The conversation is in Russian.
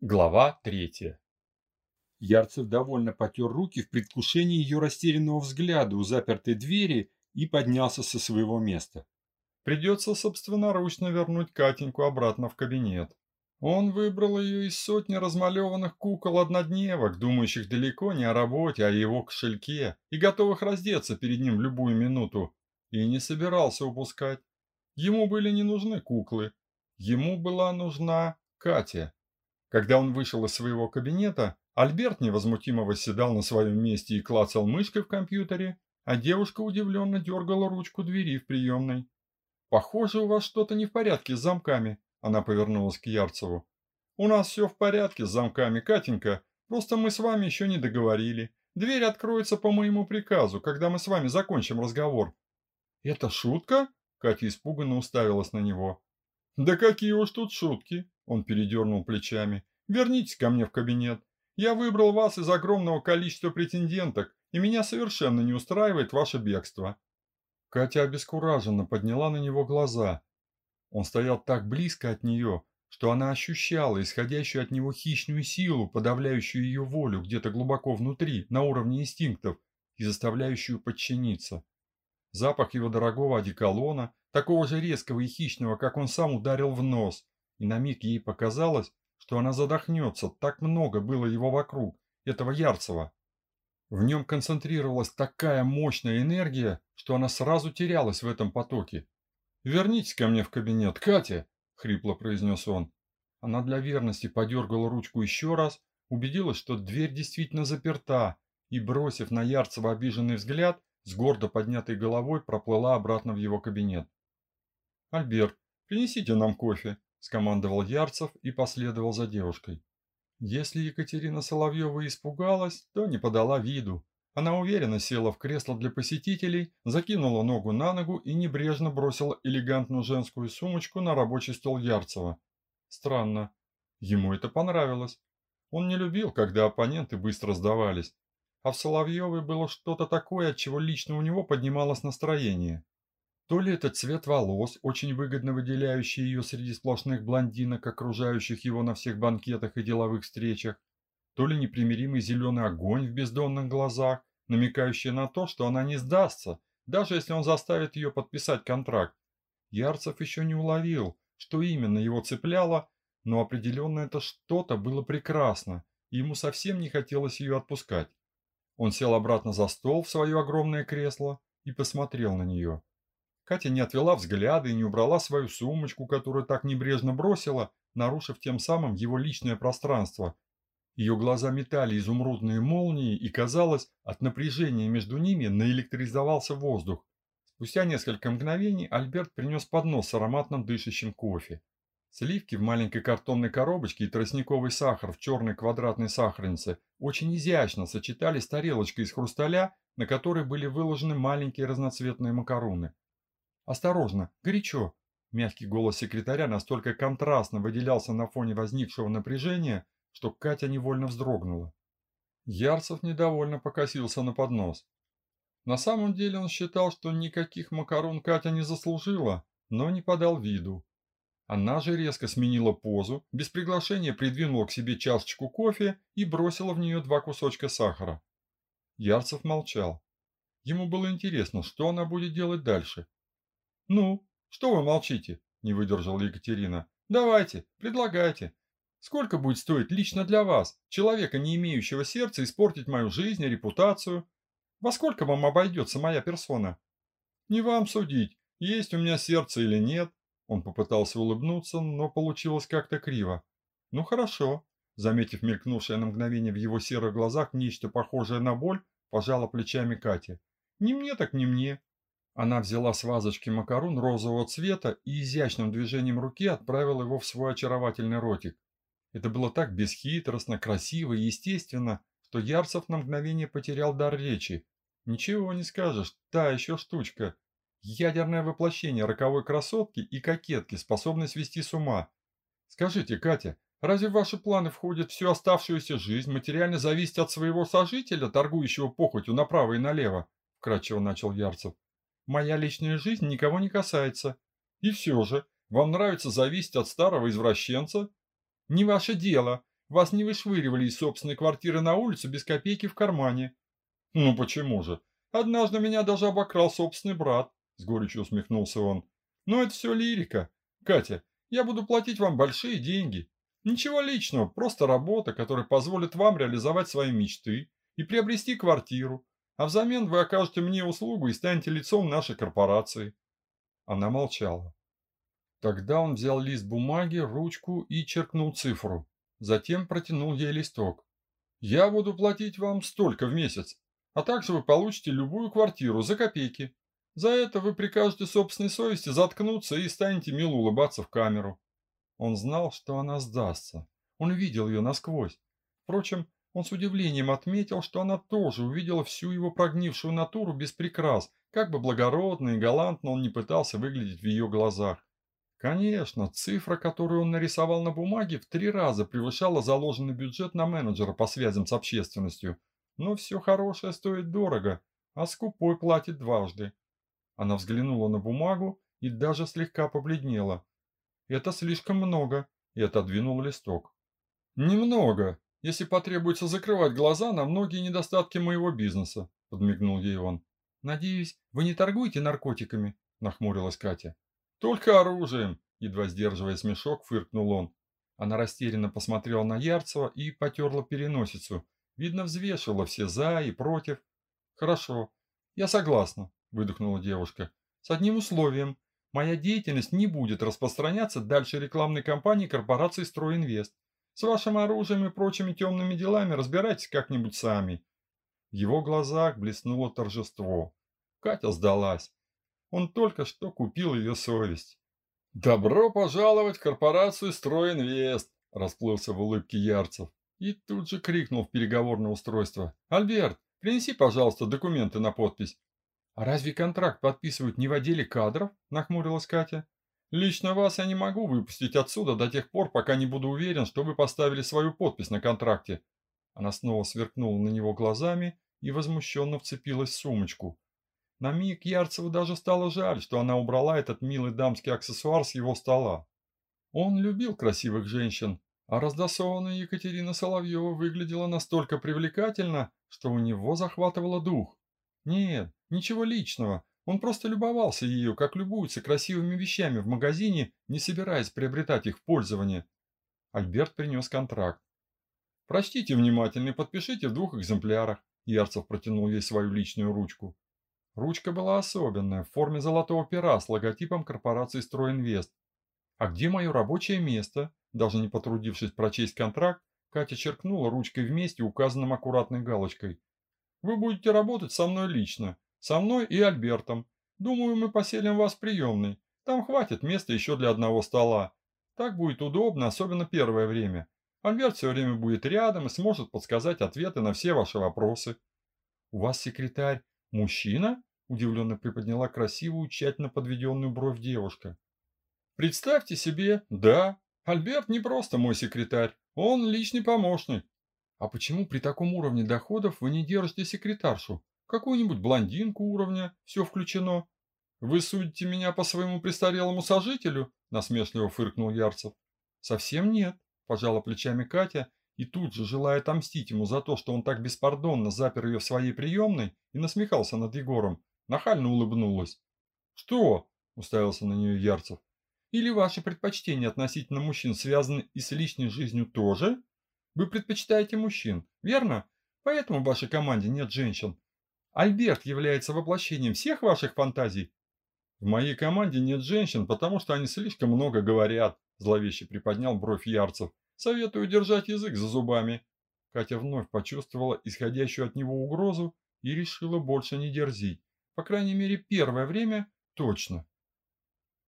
Глава третья. Ярцев довольно потер руки в предвкушении ее растерянного взгляда у запертой двери и поднялся со своего места. Придется собственноручно вернуть Катеньку обратно в кабинет. Он выбрал ее из сотни размалеванных кукол-однодневок, думающих далеко не о работе, а о его кошельке, и готовых раздеться перед ним в любую минуту, и не собирался упускать. Ему были не нужны куклы, ему была нужна Катя. Когда он вышел из своего кабинета, Альберт невозмутимо восседал на своем месте и клацал мышкой в компьютере, а девушка удивленно дергала ручку двери в приемной. «Похоже, у вас что-то не в порядке с замками», – она повернулась к Ярцеву. «У нас все в порядке с замками, Катенька, просто мы с вами еще не договорили. Дверь откроется по моему приказу, когда мы с вами закончим разговор». «Это шутка?» – Катя испуганно уставилась на него. «Да какие уж тут шутки!» – он передернул плечами. «Вернитесь ко мне в кабинет. Я выбрал вас из огромного количества претенденток, и меня совершенно не устраивает ваше бегство». Катя обескураженно подняла на него глаза. Он стоял так близко от нее, что она ощущала исходящую от него хищную силу, подавляющую ее волю где-то глубоко внутри, на уровне инстинктов, и заставляющую подчиниться. Запах его дорогого одеколона, такого же резкого и хищного, как он сам ударил в нос, и на миг ей показалось, что она задохнется, так много было его вокруг, этого Ярцева. В нем концентрировалась такая мощная энергия, что она сразу терялась в этом потоке. «Вернитесь ко мне в кабинет, Катя!» – хрипло произнес он. Она для верности подергала ручку еще раз, убедилась, что дверь действительно заперта, и, бросив на Ярцева обиженный взгляд, с гордо поднятой головой проплыла обратно в его кабинет. «Альберт, принесите нам кофе», – скомандовал Ярцев и последовал за девушкой. Если Екатерина Соловьева испугалась, то не подала виду. Она уверенно села в кресло для посетителей, закинула ногу на ногу и небрежно бросила элегантную женскую сумочку на рабочий стол Ярцева. Странно. Ему это понравилось. Он не любил, когда оппоненты быстро сдавались. А в Соловьевой было что-то такое, от чего лично у него поднималось настроение. То ли это цвет волос, очень выгодно выделяющий ее среди сплошных блондинок, окружающих его на всех банкетах и деловых встречах, то ли непримиримый зеленый огонь в бездонных глазах, намекающий на то, что она не сдастся, даже если он заставит ее подписать контракт. Ярцев еще не уловил, что именно его цепляло, но определенно это что-то было прекрасно, и ему совсем не хотелось ее отпускать. Он сел обратно за стол в свое огромное кресло и посмотрел на нее. Катя не отвела взгляда и не убрала свою сумочку, которую так небрежно бросила, нарушив тем самым его личное пространство. Ее глаза метали изумрудные молнии, и, казалось, от напряжения между ними наэлектризовался воздух. Спустя несколько мгновений Альберт принес поднос с ароматным дышащим кофе. Сливки в маленькой картонной коробочке и тростниковый сахар в черной квадратной сахарнице очень изящно сочетались с тарелочкой из хрусталя, на которой были выложены маленькие разноцветные макароны. «Осторожно, горячо!» Мягкий голос секретаря настолько контрастно выделялся на фоне возникшего напряжения, что Катя невольно вздрогнула. Ярцев недовольно покосился на поднос. На самом деле он считал, что никаких макарон Катя не заслужила, но не подал виду. Она же резко сменила позу, без приглашения придвинула к себе чашечку кофе и бросила в нее два кусочка сахара. Ярцев молчал. Ему было интересно, что она будет делать дальше. «Ну, что вы молчите?» – не выдержала Екатерина. «Давайте, предлагайте. Сколько будет стоить лично для вас, человека, не имеющего сердца, испортить мою жизнь и репутацию? Во сколько вам обойдется моя персона?» «Не вам судить, есть у меня сердце или нет. Он попытался улыбнуться, но получилось как-то криво. «Ну хорошо», заметив мелькнувшее на мгновение в его серых глазах нечто похожее на боль, пожала плечами Катя. «Не мне так не мне». Она взяла с вазочки макарон розового цвета и изящным движением руки отправила его в свой очаровательный ротик. Это было так бесхитростно, красиво и естественно, что Ярцев на мгновение потерял дар речи. Ничего не скажешь, та еще штучка. Ядерное воплощение роковой красотки и кокетки, способной свести с ума. Скажите, Катя, разве в ваши планы входит всю оставшуюся жизнь материально зависеть от своего сожителя, торгующего похотью направо и налево? Вкратчиво начал Ярцев. Моя личная жизнь никого не касается. И все же, вам нравится зависеть от старого извращенца? Не ваше дело. вас не вышвыривали из собственной квартиры на улицу без копейки в кармане. Ну почему же? Однажды меня даже обокрал собственный брат, с горечью усмехнулся он. Но это все лирика. Катя, я буду платить вам большие деньги. Ничего личного, просто работа, которая позволит вам реализовать свои мечты и приобрести квартиру, а взамен вы окажете мне услугу и станете лицом нашей корпорации. Она молчала. Тогда он взял лист бумаги, ручку и черкнул цифру. Затем протянул ей листок. «Я буду платить вам столько в месяц, а также вы получите любую квартиру за копейки. За это вы прикажете собственной совести заткнуться и станете мило улыбаться в камеру». Он знал, что она сдастся. Он видел ее насквозь. Впрочем, он с удивлением отметил, что она тоже увидела всю его прогнившую натуру без прикрас, как бы благородно и галантно он не пытался выглядеть в ее глазах. Конечно, цифра, которую он нарисовал на бумаге, в три раза превышала заложенный бюджет на менеджера по связям с общественностью. Но все хорошее стоит дорого, а скупой платит дважды. Она взглянула на бумагу и даже слегка побледнела. Это слишком много, и отодвинул листок. Немного, если потребуется закрывать глаза на многие недостатки моего бизнеса, подмигнул ей он. Надеюсь, вы не торгуете наркотиками, нахмурилась Катя. «Только оружием!» – едва сдерживая смешок, фыркнул он. Она растерянно посмотрела на Ярцева и потерла переносицу. Видно, взвешивала все «за» и «против». «Хорошо, я согласна», – выдохнула девушка. «С одним условием. Моя деятельность не будет распространяться дальше рекламной кампании корпорации «Стройинвест». С вашим оружием и прочими темными делами разбирайтесь как-нибудь сами». В его глазах блеснуло торжество. Катя сдалась. Он только что купил ее совесть. «Добро пожаловать в корпорацию «Стройинвест», – расплылся в улыбке Ярцев. И тут же крикнул в переговорное устройство. «Альберт, принеси, пожалуйста, документы на подпись». «А разве контракт подписывают не в отделе кадров?» – нахмурилась Катя. «Лично вас я не могу выпустить отсюда до тех пор, пока не буду уверен, что вы поставили свою подпись на контракте». Она снова сверкнула на него глазами и возмущенно вцепилась в сумочку. На миг Ярцеву даже стало жаль, что она убрала этот милый дамский аксессуар с его стола. Он любил красивых женщин, а раздосованная Екатерина Соловьева выглядела настолько привлекательно, что у него захватывало дух. Нет, ничего личного, он просто любовался ее, как любуется красивыми вещами в магазине, не собираясь приобретать их в пользование. Альберт принес контракт. «Прочтите внимательно и подпишите в двух экземплярах», Ярцев протянул ей свою личную ручку. Ручка была особенная, в форме золотого пера с логотипом корпорации «Стройинвест». «А где мое рабочее место?» Даже не потрудившись прочесть контракт, Катя черкнула ручкой вместе, указанным аккуратной галочкой. «Вы будете работать со мной лично, со мной и Альбертом. Думаю, мы поселим вас в приемной. Там хватит места еще для одного стола. Так будет удобно, особенно первое время. Альберт все время будет рядом и сможет подсказать ответы на все ваши вопросы». «У вас секретарь мужчина?» Удивленно приподняла красивую, тщательно подведенную бровь девушка. «Представьте себе, да, Альберт не просто мой секретарь, он личный помощник. А почему при таком уровне доходов вы не держите секретаршу? Какую-нибудь блондинку уровня, все включено?» «Вы судите меня по своему престарелому сожителю?» – насмешливо фыркнул Ярцев. «Совсем нет», – пожала плечами Катя и тут же, желая отомстить ему за то, что он так беспардонно запер ее в своей приемной и насмехался над Егором, нахально улыбнулась. «Что?» – уставился на нее Ярцев. «Или ваши предпочтения относительно мужчин связаны и с личной жизнью тоже? Вы предпочитаете мужчин, верно? Поэтому в вашей команде нет женщин. Альберт является воплощением всех ваших фантазий?» «В моей команде нет женщин, потому что они слишком много говорят», – зловеще приподнял бровь Ярцев. «Советую держать язык за зубами». Катя вновь почувствовала исходящую от него угрозу и решила больше не дерзить. По крайней мере, первое время точно.